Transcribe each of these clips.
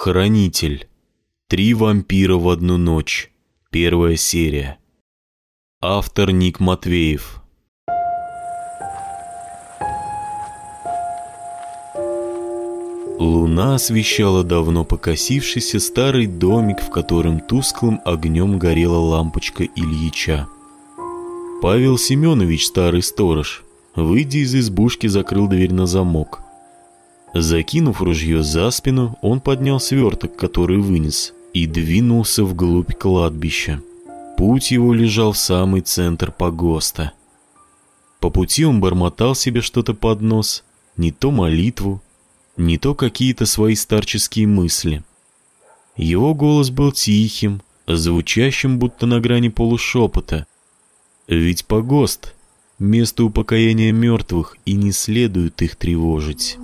Хранитель. Три вампира в одну ночь. Первая серия. Автор Ник Матвеев. Луна освещала давно покосившийся старый домик, в котором тусклым огнем горела лампочка Ильича. Павел Семенович, старый сторож, выйдя из избушки, закрыл дверь на замок. Закинув ружье за спину, он поднял сверток, который вынес, и двинулся вглубь кладбища. Путь его лежал в самый центр погоста. По пути он бормотал себе что-то под нос, не то молитву, не то какие-то свои старческие мысли. Его голос был тихим, звучащим будто на грани полушепота. Ведь погост — место упокоения мертвых, и не следует их тревожить.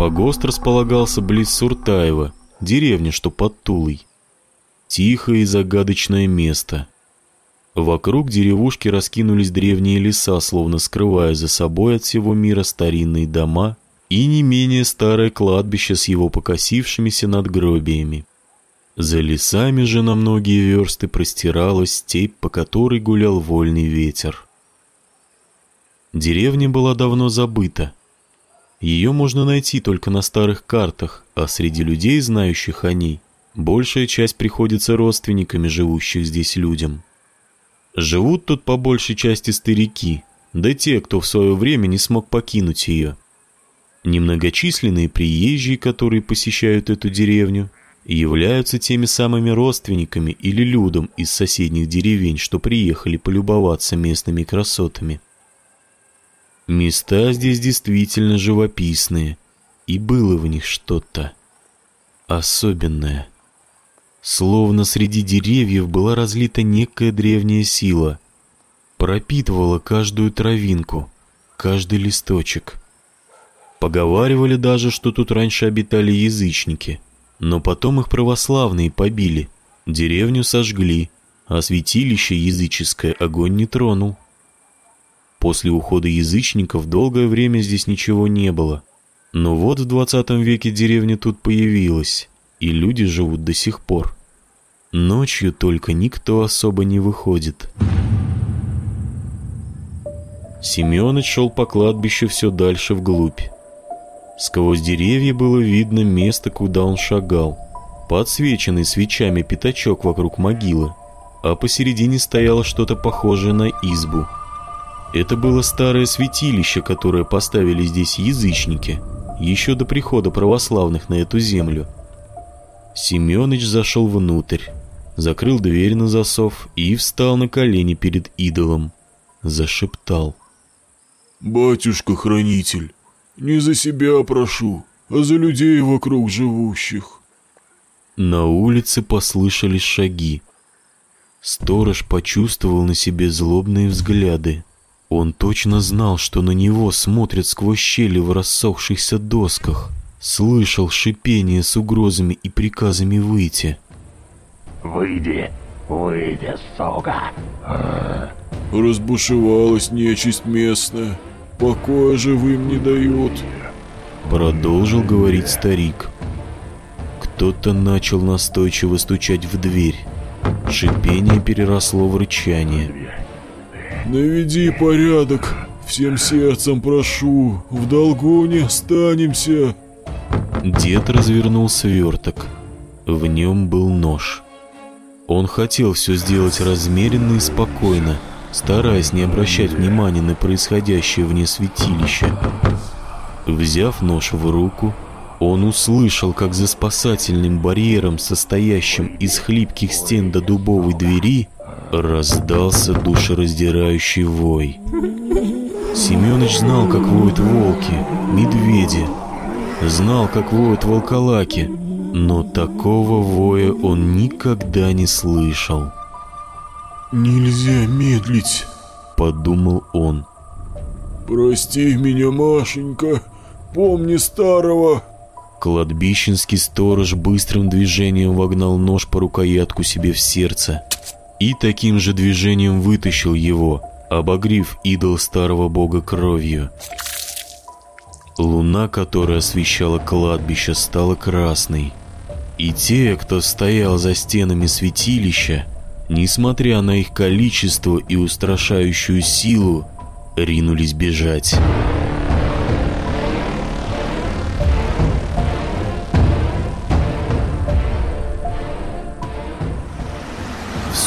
Погост располагался близ Суртаева, деревня, что под Тулой. Тихое и загадочное место — Вокруг деревушки раскинулись древние леса, словно скрывая за собой от всего мира старинные дома и не менее старое кладбище с его покосившимися надгробиями. За лесами же на многие версты простиралась степь, по которой гулял вольный ветер. Деревня была давно забыта. Ее можно найти только на старых картах, а среди людей, знающих о ней, большая часть приходится родственниками живущих здесь людям. Живут тут по большей части старики, да те, кто в свое время не смог покинуть ее. Немногочисленные приезжие, которые посещают эту деревню, являются теми самыми родственниками или людом из соседних деревень, что приехали полюбоваться местными красотами. Места здесь действительно живописные, и было в них что-то особенное. Словно среди деревьев была разлита некая древняя сила, пропитывала каждую травинку, каждый листочек. Поговаривали даже, что тут раньше обитали язычники, но потом их православные побили, деревню сожгли, а святилище языческое огонь не тронул. После ухода язычников долгое время здесь ничего не было. Но вот в двадцатом веке деревня тут появилась, и люди живут до сих пор. Ночью только никто особо не выходит. Семёныч шел по кладбищу все дальше вглубь. Сквозь деревья было видно место, куда он шагал. Подсвеченный свечами пятачок вокруг могилы, а посередине стояло что-то похожее на избу. Это было старое святилище, которое поставили здесь язычники, еще до прихода православных на эту землю – Семёныч зашел внутрь, закрыл дверь на засов и встал на колени перед идолом. Зашептал. «Батюшка-хранитель, не за себя прошу, а за людей вокруг живущих». На улице послышались шаги. Сторож почувствовал на себе злобные взгляды. Он точно знал, что на него смотрят сквозь щели в рассохшихся досках — Слышал шипение с угрозами и приказами выйти. «Выйди, выйди, сука!» «Разбушевалась нечисть местная, покоя живым не дают!» Продолжил говорить старик. Кто-то начал настойчиво стучать в дверь. Шипение переросло в рычание. «Наведи порядок, всем сердцем прошу, в долгу не останемся!» Дед развернул сверток. В нем был нож. Он хотел все сделать размеренно и спокойно, стараясь не обращать внимания на происходящее вне святилища. Взяв нож в руку, он услышал, как за спасательным барьером, состоящим из хлипких стен до дубовой двери, раздался душераздирающий вой. Семёныч знал, как воют волки, медведи, знал, как воют волколаки, но такого воя он никогда не слышал. «Нельзя медлить», — подумал он. «Прости меня, Машенька, помни старого». Кладбищенский сторож быстрым движением вогнал нож по рукоятку себе в сердце и таким же движением вытащил его, обогрив идол старого бога кровью. Луна, которая освещала кладбище, стала красной. И те, кто стоял за стенами святилища, несмотря на их количество и устрашающую силу, ринулись бежать.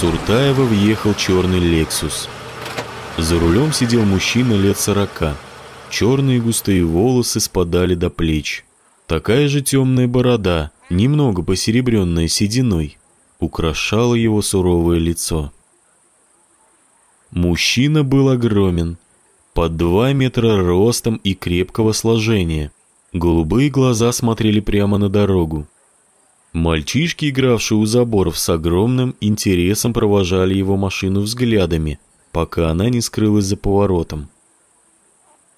В Суртаево въехал черный «Лексус». За рулем сидел мужчина лет сорока. Черные густые волосы спадали до плеч. Такая же темная борода, немного посеребренная сединой, украшала его суровое лицо. Мужчина был огромен, под два метра ростом и крепкого сложения. Голубые глаза смотрели прямо на дорогу. Мальчишки, игравшие у заборов с огромным интересом, провожали его машину взглядами, пока она не скрылась за поворотом.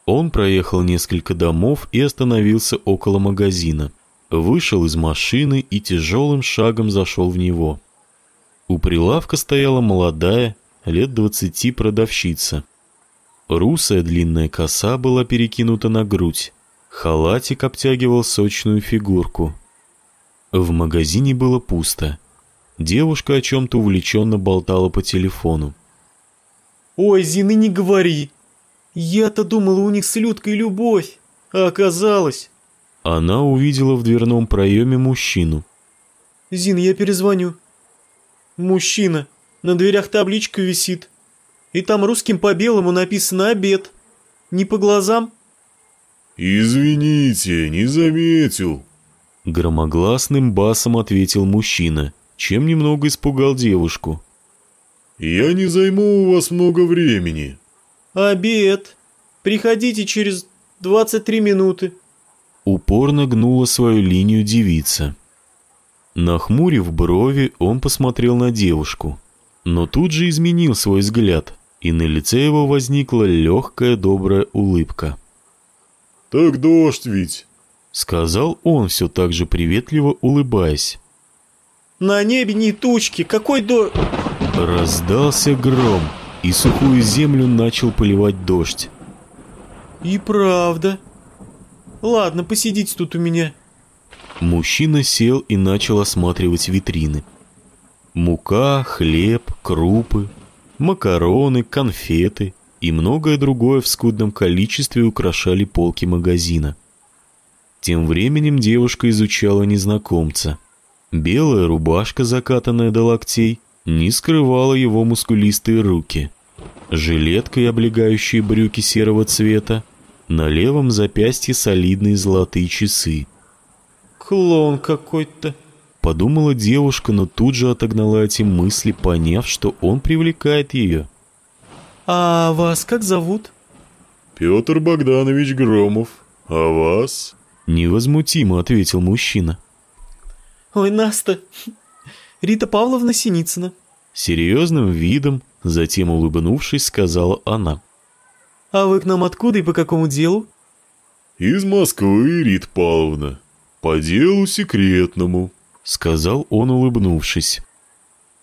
Он проехал несколько домов и остановился около магазина. Вышел из машины и тяжелым шагом зашел в него. У прилавка стояла молодая, лет двадцати продавщица. Русая длинная коса была перекинута на грудь. Халатик обтягивал сочную фигурку. В магазине было пусто. Девушка о чем-то увлеченно болтала по телефону. «Ой, Зины, не говори! Я-то думала, у них с Людкой любовь, а оказалось...» Она увидела в дверном проеме мужчину. «Зин, я перезвоню». «Мужчина, на дверях табличка висит, и там русским по белому написано «обед». Не по глазам?» «Извините, не заметил», — громогласным басом ответил мужчина, чем немного испугал девушку. «Я не займу у вас много времени». «Обед. Приходите через 23 минуты». Упорно гнула свою линию девица. Нахмурив брови, он посмотрел на девушку, но тут же изменил свой взгляд, и на лице его возникла легкая добрая улыбка. «Так дождь ведь», — сказал он, все так же приветливо улыбаясь. «На небе не тучки, какой до...» Раздался гром, и сухую землю начал поливать дождь. «И правда. Ладно, посидите тут у меня». Мужчина сел и начал осматривать витрины. Мука, хлеб, крупы, макароны, конфеты и многое другое в скудном количестве украшали полки магазина. Тем временем девушка изучала незнакомца. Белая рубашка, закатанная до локтей, не скрывала его мускулистые руки. Жилетка и облегающие брюки серого цвета, на левом запястье солидные золотые часы. «Клоун какой-то», — подумала девушка, но тут же отогнала эти мысли, поняв, что он привлекает ее. «А вас как зовут?» «Петр Богданович Громов. А вас?» Невозмутимо ответил мужчина. «Ой, Наста, Рита Павловна Синицына». Серьезным видом, затем улыбнувшись, сказала она. «А вы к нам откуда и по какому делу?» «Из Москвы, Рита Павловна. По делу секретному», — сказал он, улыбнувшись.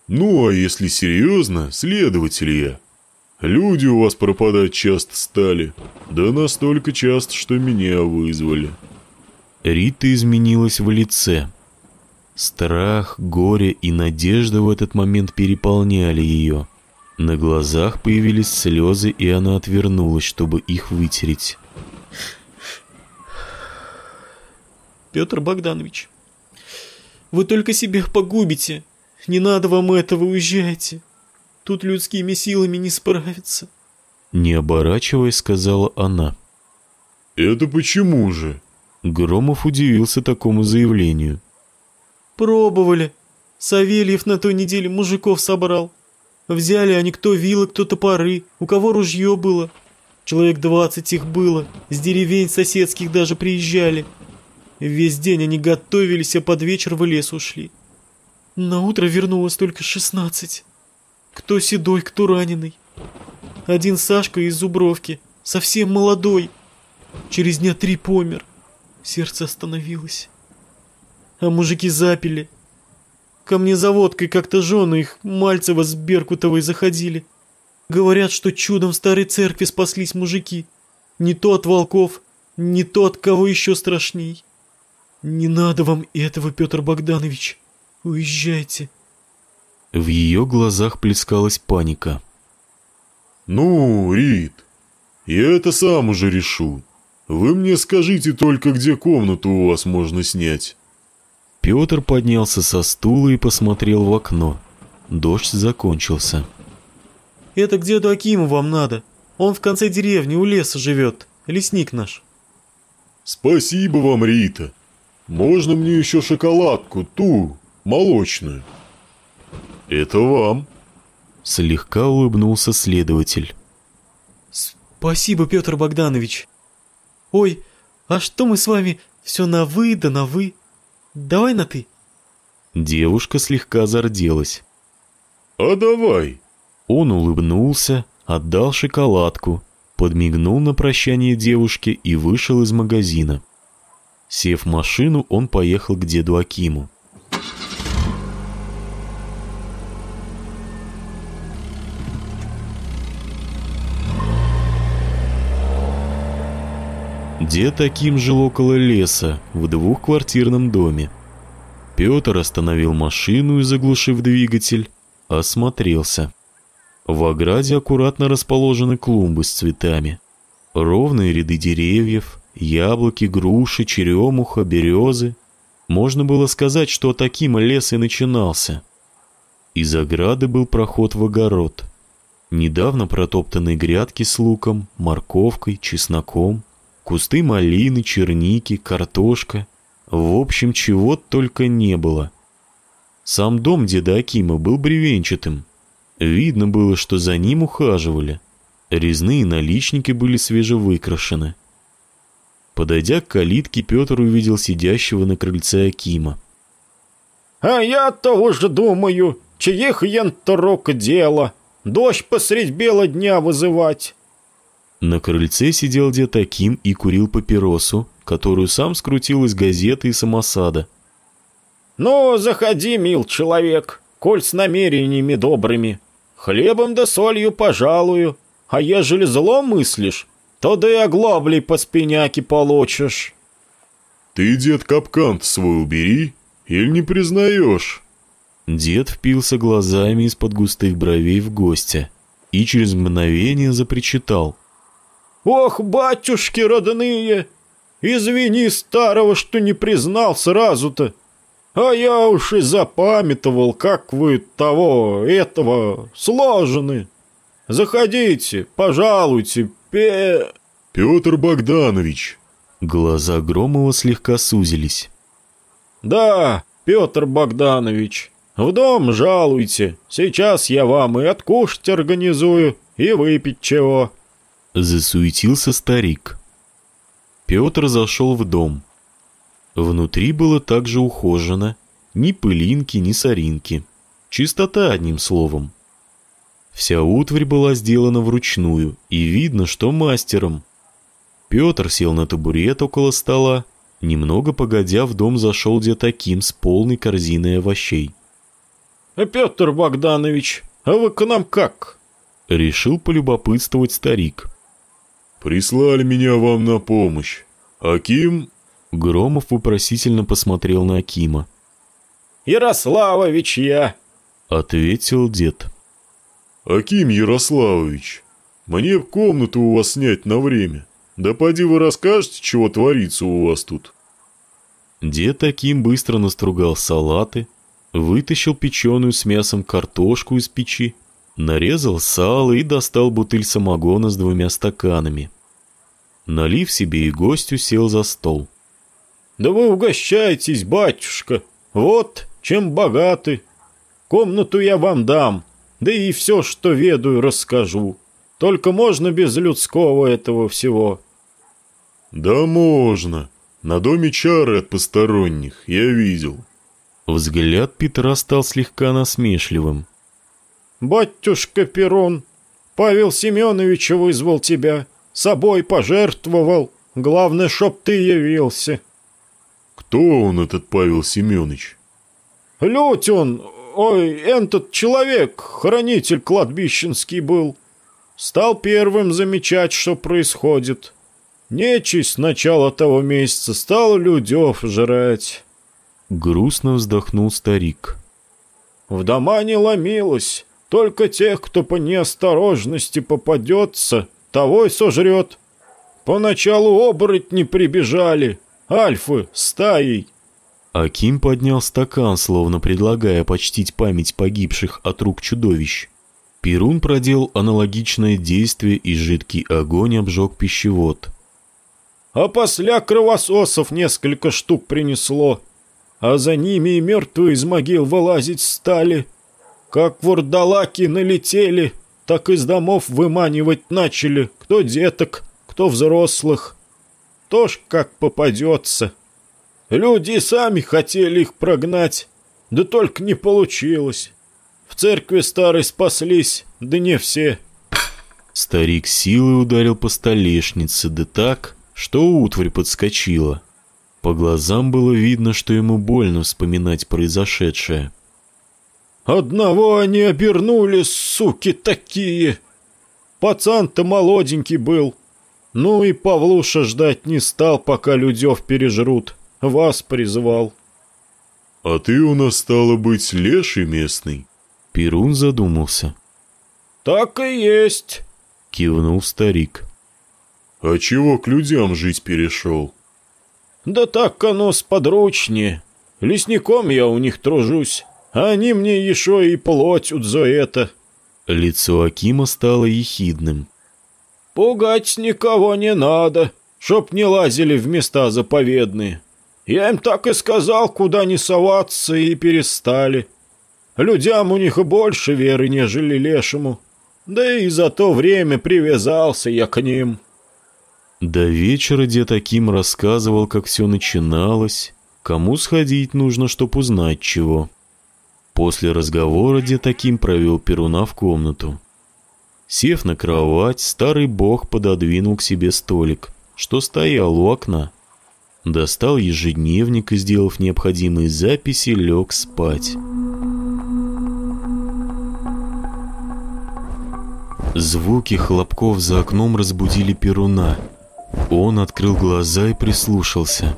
«Ну, а если серьезно, следователь я. Люди у вас пропадать часто стали. Да настолько часто, что меня вызвали». Рита изменилась в лице. Страх, горе и надежда в этот момент переполняли ее. На глазах появились слезы, и она отвернулась, чтобы их вытереть. Петр Богданович, вы только себя погубите. Не надо вам этого, уезжайте. Тут людскими силами не справиться. Не оборачиваясь, сказала она. «Это почему же?» Громов удивился такому заявлению. Пробовали. Савельев на той неделе мужиков собрал. Взяли они кто вилы, кто топоры, у кого ружье было. Человек двадцать их было, с деревень соседских даже приезжали. Весь день они готовились, а под вечер в лес ушли. На утро вернулось только шестнадцать. Кто седой, кто раненый. Один Сашка из Зубровки, совсем молодой. Через дня три помер. Сердце остановилось а мужики запили. Ко мне за водкой как-то жены их Мальцева с Беркутовой заходили. Говорят, что чудом в старой церкви спаслись мужики. Не то от волков, Не тот, кого еще страшней. Не надо вам этого, Петр Богданович. Уезжайте. В ее глазах плескалась паника. «Ну, Рит, я это сам уже решу. Вы мне скажите только, где комнату у вас можно снять». Петр поднялся со стула и посмотрел в окно. Дождь закончился. Это к деду Акиму вам надо. Он в конце деревни у леса живет. Лесник наш. «Спасибо вам, Рита. Можно мне еще шоколадку, ту, молочную?» «Это вам». Слегка улыбнулся следователь. Спасибо, Петр Богданович. Ой, а что мы с вами все на «вы» да на «вы»? Давай на «ты». Девушка слегка зарделась. «А давай!» Он улыбнулся, отдал шоколадку, подмигнул на прощание девушке и вышел из магазина. Сев в машину, он поехал к деду Акиму. Дед Аким жил около леса, в двухквартирном доме. Петр остановил машину и, заглушив двигатель, осмотрелся. В ограде аккуратно расположены клумбы с цветами. Ровные ряды деревьев, яблоки, груши, черемуха, березы. Можно было сказать, что от Акима лес и начинался. Из ограды был проход в огород. Недавно протоптанные грядки с луком, морковкой, чесноком, кусты малины, черники, картошка. В общем, чего только не было. Сам дом деда Акима был бревенчатым. Видно было, что за ним ухаживали. Резные наличники были свежевыкрашены. Подойдя к калитке, Петр увидел сидящего на крыльце Акима. «А я-то уже думаю, чьих ян-то рук дело, дождь посредь бела дня вызывать». На крыльце сидел дед Аким и курил папиросу, которую сам скрутил из газеты и самосада. «Ну, заходи, мил человек, коль с намерениями добрыми. Хлебом да солью пожалую, а ежели зло мыслишь, то да и оглоблей по спиняке получишь». «Ты, дед, капкан свой убери, или не признаешь?» Дед впился глазами из-под густых бровей в гостя и через мгновение запричитал. «Ох, батюшки родные, извини старого, что не признал сразу-то. А я уж и запамятовал, как вы того, этого сложены. Заходите, пожалуйте, пе...» «Петр Богданович!» Глаза Громова слегка сузились. «Да, Петр Богданович, в дом жалуйте. Сейчас я вам и откушать организую, и выпить чего». Засуетился старик. Петр зашел в дом. Внутри было также ухожено. Ни пылинки, ни соринки. Чистота, одним словом. Вся утварь была сделана вручную, и видно, что мастером. Петр сел на табурет около стола. Немного погодя, в дом зашел дед таким с полной корзиной овощей. «Петр Богданович, а вы к нам как?» Решил полюбопытствовать старик. «Прислали меня вам на помощь. Аким...» Громов вопросительно посмотрел на Акима. «Ярославович я», — ответил дед. «Аким Ярославович, мне комнату у вас снять на время. Да поди вы расскажете, чего творится у вас тут». Дед Аким быстро настругал салаты, вытащил печеную с мясом картошку из печи, нарезал сало и достал бутыль самогона с двумя стаканами. Налив себе и гостю, сел за стол. «Да вы угощайтесь, батюшка, вот чем богаты. Комнату я вам дам, да и все, что ведаю, расскажу. Только можно без людского этого всего». «Да можно. На доме чары от посторонних, я видел». Взгляд Петра стал слегка насмешливым. «Батюшка Перун, Павел Семенович вызвал тебя, собой пожертвовал. Главное, чтоб ты явился». «Кто он, этот Павел Семенович?» «Лють он, ой, этот человек, хранитель кладбищенский был. Стал первым замечать, что происходит. Нечисть с начала того месяца стал людев жрать. Грустно вздохнул старик. В дома не ломилось, только тех, кто по неосторожности попадется, того и сожрет. Поначалу оборотни прибежали, альфы стаей. Аким поднял стакан, словно предлагая почтить память погибших от рук чудовищ. Перун проделал аналогичное действие, и жидкий огонь обжег пищевод. А после кровососов несколько штук принесло, а за ними и мертвые из могил вылазить стали. Как вурдалаки налетели, так из домов выманивать начали, кто деток, кто взрослых. Тоже как попадется. Люди сами хотели их прогнать, да только не получилось. В церкви старой спаслись, да не все. Старик силой ударил по столешнице, да так, что утварь подскочила. По глазам было видно, что ему больно вспоминать произошедшее. «Одного они обернули, суки такие! Пацан-то молоденький был. Ну и Павлуша ждать не стал, пока людев пережрут. Вас призывал». «А ты у нас, стало быть, леший местный?» Перун задумался. «Так и есть», — кивнул старик. «А чего к людям жить перешел?» «Да так оно сподручнее. Лесником я у них тружусь, они мне еще и платят за это». Лицо Акима стало ехидным. «Пугать никого не надо, чтоб не лазили в места заповедные. Я им так и сказал, куда не соваться, и перестали. Людям у них больше веры, нежели лешему. Да и за то время привязался я к ним». До вечера дед Аким рассказывал, как все начиналось, кому сходить нужно, чтоб узнать чего. После разговора дед Аким провел Перуна в комнату. Сев на кровать, старый бог пододвинул к себе столик, что стоял у окна. Достал ежедневник и, сделав необходимые записи, лег спать. Звуки хлопков за окном разбудили Перуна. Он открыл глаза и прислушался.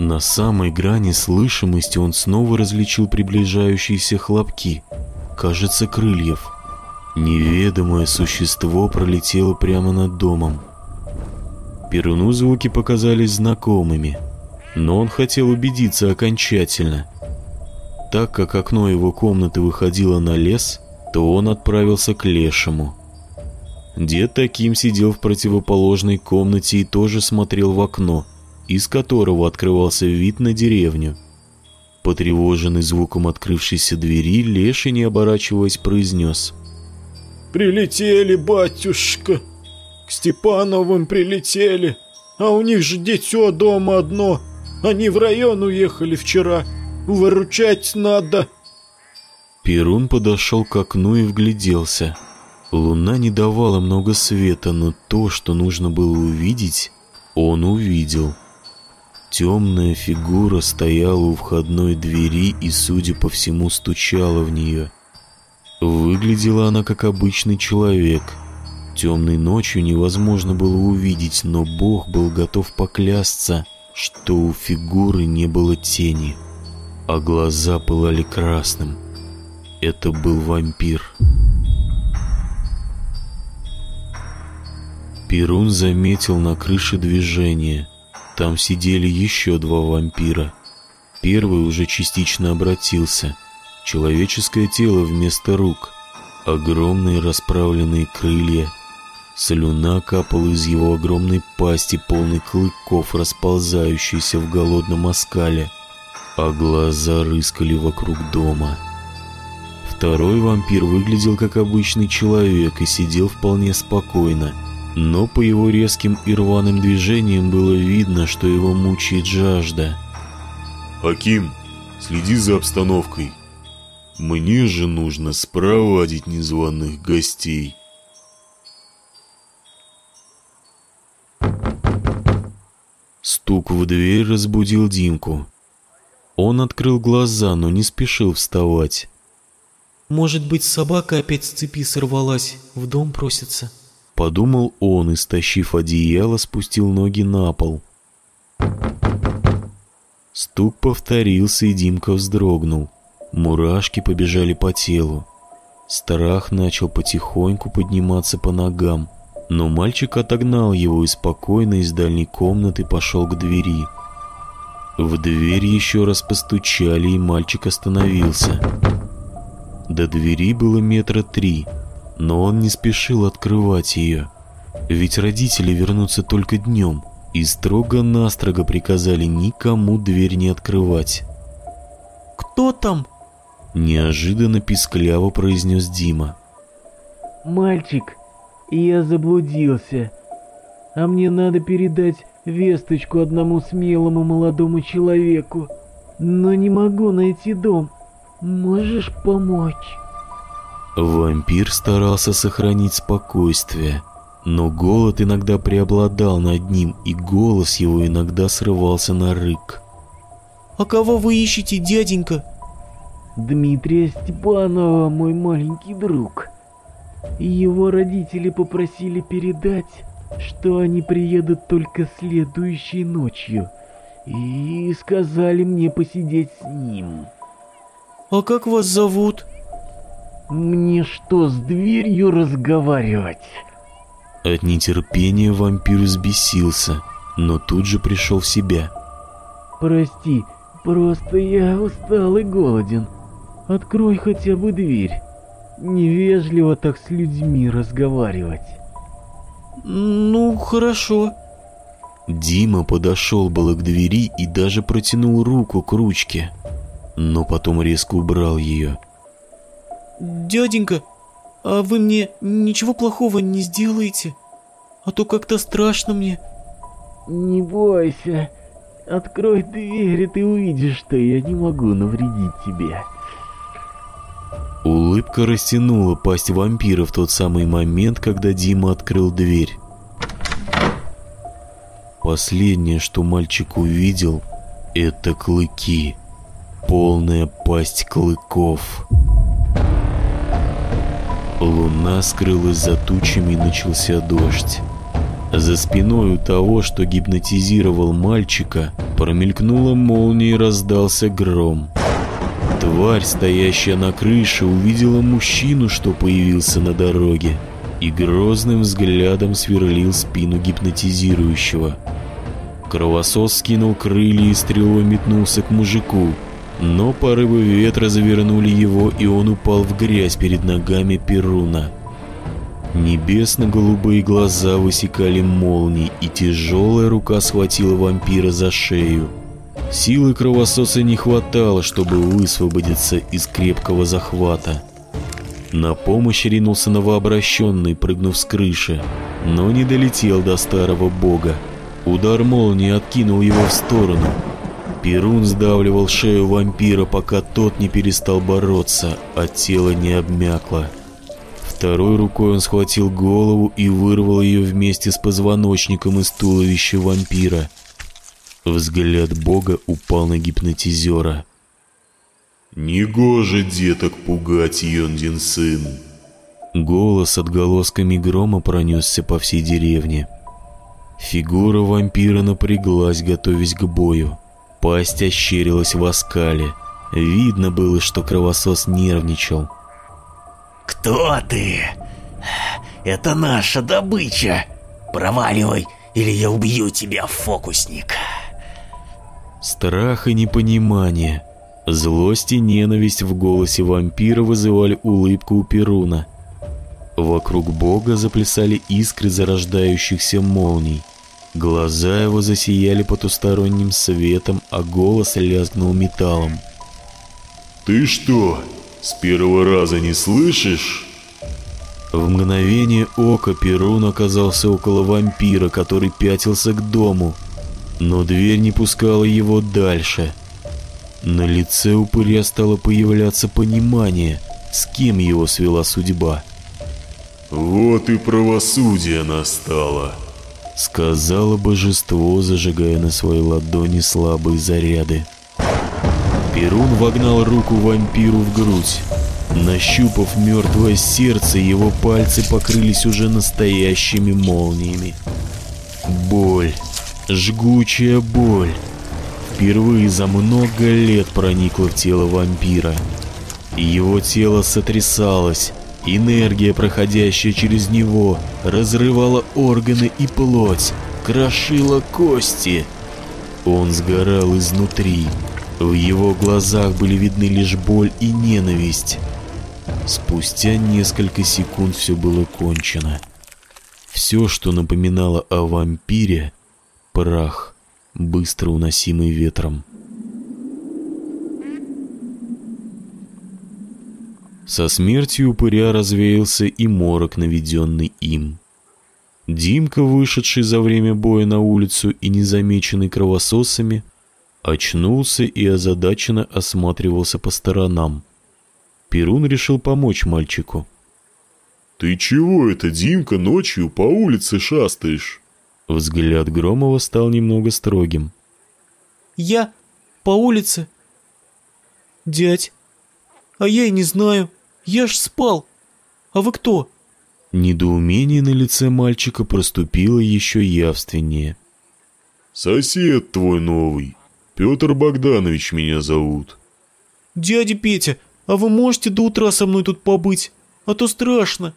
На самой грани слышимости он снова различил приближающиеся хлопки. Кажется, крыльев. Неведомое существо пролетело прямо над домом. Перуну звуки показались знакомыми, но он хотел убедиться окончательно. Так как окно его комнаты выходило на лес, то он отправился к лешему. Дед таким сидел в противоположной комнате и тоже смотрел в окно, из которого открывался вид на деревню. Потревоженный звуком открывшейся двери, Леший, не оборачиваясь, произнес. «Прилетели, батюшка! К Степановым прилетели! А у них же дитё дома одно! Они в район уехали вчера! Выручать надо!» Перун подошел к окну и вгляделся. Луна не давала много света, но то, что нужно было увидеть, он увидел. Темная фигура стояла у входной двери и, судя по всему, стучала в нее. Выглядела она как обычный человек. Темной ночью невозможно было увидеть, но Бог был готов поклясться, что у фигуры не было тени, а глаза пылали красным. Это был вампир. Перун заметил на крыше движение. Там сидели еще два вампира. Первый уже частично обратился. Человеческое тело вместо рук. Огромные расправленные крылья. Слюна капала из его огромной пасти, полной клыков, расползающейся в голодном оскале. А глаза рыскали вокруг дома. Второй вампир выглядел как обычный человек и сидел вполне спокойно. Но по его резким и рваным движениям было видно, что его мучает жажда. «Аким, следи за обстановкой. Мне же нужно спровадить незваных гостей». Стук в дверь разбудил Димку. Он открыл глаза, но не спешил вставать. Может быть, собака опять с цепи сорвалась, в дом просится? Подумал он и, стащив одеяло, спустил ноги на пол. Стук повторился, и Димка вздрогнул. Мурашки побежали по телу. Страх начал потихоньку подниматься по ногам, но мальчик отогнал его и спокойно из дальней комнаты пошел к двери. В дверь еще раз постучали, и мальчик остановился. До двери было метра три, но он не спешил открывать ее, ведь родители вернутся только днем, и строго-настрого приказали никому дверь не открывать. «Кто там?» Неожиданно пискляво произнес Дима. «Мальчик, я заблудился, а мне надо передать весточку одному смелому молодому человеку, но не могу найти дом. Можешь помочь?» Вампир старался сохранить спокойствие, но голод иногда преобладал над ним, и голос его иногда срывался на рык. «А кого вы ищете, дяденька?» Дмитрия Степанова, мой маленький друг. Его родители попросили передать, что они приедут только следующей ночью, и сказали мне посидеть с ним. «А как вас зовут?» «Мне что, с дверью разговаривать?» От нетерпения вампир взбесился, но тут же пришел в себя. «Прости, просто я устал и голоден. Открой хотя бы дверь. Невежливо так с людьми разговаривать». «Ну, хорошо». Дима подошел было к двери и даже протянул руку к ручке, но потом резко убрал ее. «Дяденька, а вы мне ничего плохого не сделаете? А то как-то страшно мне». «Не бойся. Открой дверь, и ты увидишь, что я не могу навредить тебе». Улыбка растянула пасть вампира в тот самый момент, когда Дима открыл дверь. Последнее, что мальчик увидел, это клыки. Полная пасть клыков. Луна скрылась за тучами и начался дождь. За спиной у того, что гипнотизировал мальчика, промелькнула молния и раздался гром. Тварь, стоящая на крыше, увидела мужчину, что появился на дороге, и грозным взглядом сверлил спину гипнотизирующего. Кровосос скинул крылья и стрелой метнулся к мужику, но порывы ветра завернули его, и он упал в грязь перед ногами Перуна. Небесно-голубые глаза высекали молнии, и тяжелая рука схватила вампира за шею. Силы кровососа не хватало, чтобы высвободиться из крепкого захвата. На помощь ринулся новообращенный, прыгнув с крыши, но не долетел до старого бога. Удар молнии откинул его в сторону. Перун сдавливал шею вампира, пока тот не перестал бороться, а тело не обмякло. Второй рукой он схватил голову и вырвал ее вместе с позвоночником из туловища вампира. Взгляд бога упал на гипнотизера. «Негоже деток пугать, Йондин сын!» Голос отголосками грома пронесся по всей деревне. Фигура вампира напряглась, готовясь к бою. Пасть ощерилась в оскале. Видно было, что кровосос нервничал. «Кто ты? Это наша добыча. Проваливай, или я убью тебя, фокусник!» Страх и непонимание, злость и ненависть в голосе вампира вызывали улыбку у Перуна. Вокруг бога заплясали искры зарождающихся молний. Глаза его засияли потусторонним светом, а голос лязгнул металлом. «Ты что, с первого раза не слышишь?» В мгновение ока Перун оказался около вампира, который пятился к дому, но дверь не пускала его дальше. На лице упыря стало появляться понимание, с кем его свела судьба. «Вот и правосудие настало», — сказала божество, зажигая на своей ладони слабые заряды. Перун вогнал руку вампиру в грудь. Нащупав мертвое сердце, его пальцы покрылись уже настоящими молниями. Боль. Жгучая боль. Впервые за много лет проникла в тело вампира. Его тело сотрясалось. Энергия, проходящая через него, разрывала органы и плоть, крошила кости. Он сгорал изнутри. В его глазах были видны лишь боль и ненависть. Спустя несколько секунд все было кончено. Все, что напоминало о вампире, прах, быстро уносимый ветром. Со смертью упыря развеялся и морок, наведенный им. Димка, вышедший за время боя на улицу и незамеченный кровососами, очнулся и озадаченно осматривался по сторонам. Перун решил помочь мальчику. «Ты чего это, Димка, ночью по улице шастаешь?» Взгляд Громова стал немного строгим. Я по улице? Дядь, а я и не знаю. Я ж спал. А вы кто? Недоумение на лице мальчика проступило еще явственнее. «Сосед твой новый. Петр Богданович меня зовут». Дядя Петя, а вы можете до утра со мной тут побыть? А то страшно.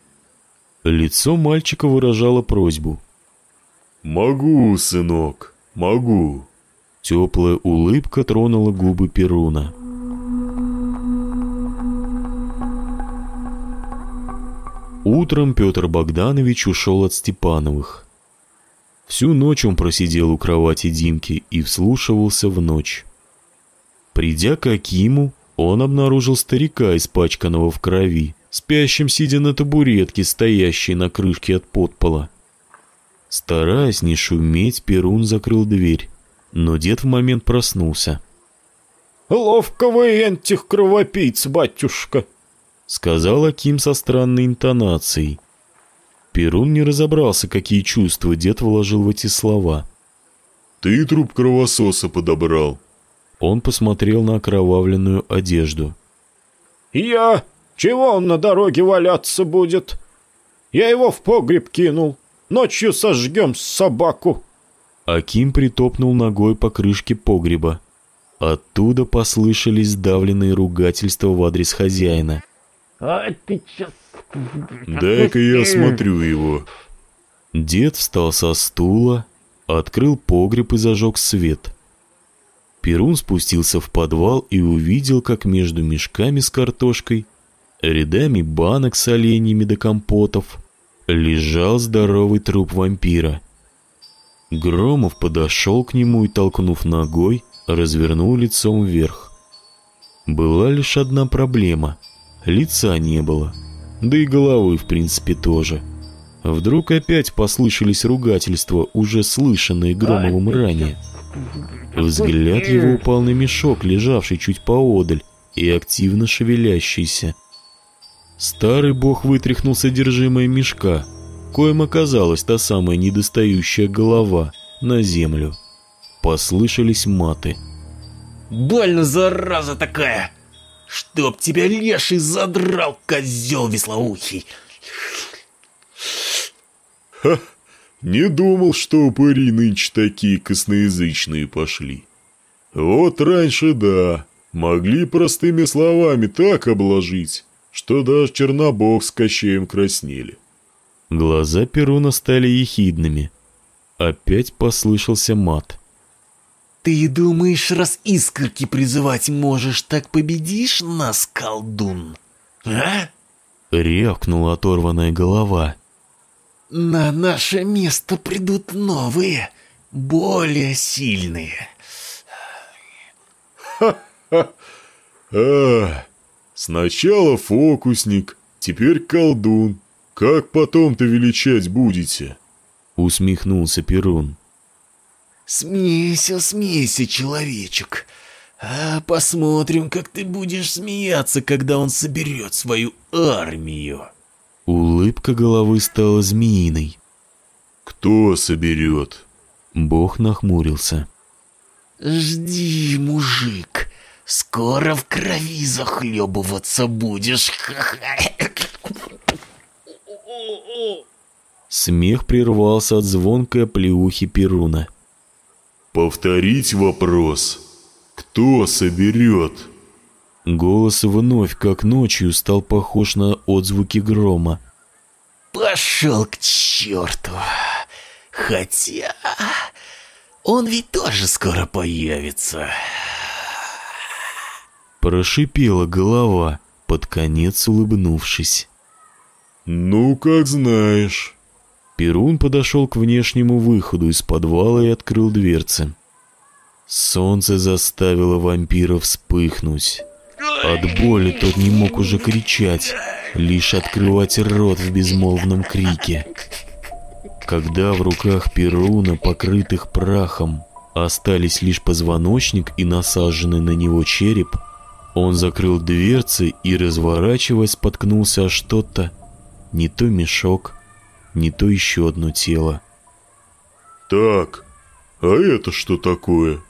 Лицо мальчика выражало просьбу. «Могу, сынок, могу». Теплая улыбка тронула губы Перуна. Утром Петр Богданович ушел от Степановых. Всю ночь он просидел у кровати Димки и вслушивался в ночь. Придя к Акиму, он обнаружил старика, испачканного в крови, спящим сидя на табуретке, стоящей на крышке от подпола. Стараясь не шуметь, Перун закрыл дверь, но дед в момент проснулся. «Ловко вы, этих кровопийц, батюшка!» — сказал Аким со странной интонацией. Перун не разобрался, какие чувства дед вложил в эти слова. «Ты труп кровососа подобрал», он посмотрел на окровавленную одежду. «Я? Чего он на дороге валяться будет? Я его в погреб кинул. Ночью сожгем собаку». Аким притопнул ногой по крышке погреба. Оттуда послышались сдавленные ругательства в адрес хозяина. «А ты сейчас...» «Дай-ка я осмотрю его». Дед встал со стула, открыл погреб и зажег свет. Перун спустился в подвал и увидел, как между мешками с картошкой, рядами банок с оленями до компотов, лежал здоровый труп вампира. Громов подошел к нему и, толкнув ногой, развернул лицом вверх. Была лишь одна проблема. Лица не было. Да и головы, в принципе, тоже. Вдруг опять послышались ругательства, уже слышанные Громовым ранее. Взгляд его упал на мешок, лежавший чуть поодаль и активно шевелящийся. Старый бог вытряхнул содержимое мешка, коим оказалась та самая недостающая голова, на землю. Послышались маты. «Больно, зараза такая! Чтоб тебя леший задрал, козел веслоухий!» «Ха!» Не думал, что упыри нынче такие косноязычные пошли. Вот раньше да, могли простыми словами так обложить, что даже Чернобог с Кощеем краснели. Глаза Перуна стали ехидными. Опять послышался мат. «Ты думаешь, раз искорки призывать можешь, так победишь нас, колдун? А?» Рявкнула оторванная голова. На наше место придут новые, более сильные. Ха-ха! А, сначала фокусник, теперь колдун. Как потом-то величать будете? Усмехнулся Перун. Смейся, смейся, человечек. А посмотрим, как ты будешь смеяться, когда он соберет свою армию. Улыбка головы стала змеиной. «Кто соберет?» Бог нахмурился. «Жди, мужик, Скоро в крови захлебываться будешь. Смех прервался от звонкой плеухи Перуна. Повторить вопрос. Кто соберет? Голос вновь, как ночью, стал похож на отзвуки грома. Пошел к черту. Хотя... Он ведь тоже скоро появится. Прошипела голова, под конец улыбнувшись. Ну, как знаешь. Перун подошел к внешнему выходу из подвала и открыл дверцы. Солнце заставило вампира вспыхнуть. От боли тот не мог уже кричать, лишь открывать рот в безмолвном крике. Когда в руках Перуна, покрытых прахом, остались лишь позвоночник и насаженный на него череп, он закрыл дверцы и, разворачиваясь, споткнулся о что-то, не то мешок, не то еще одно тело. «Так, а это что такое?»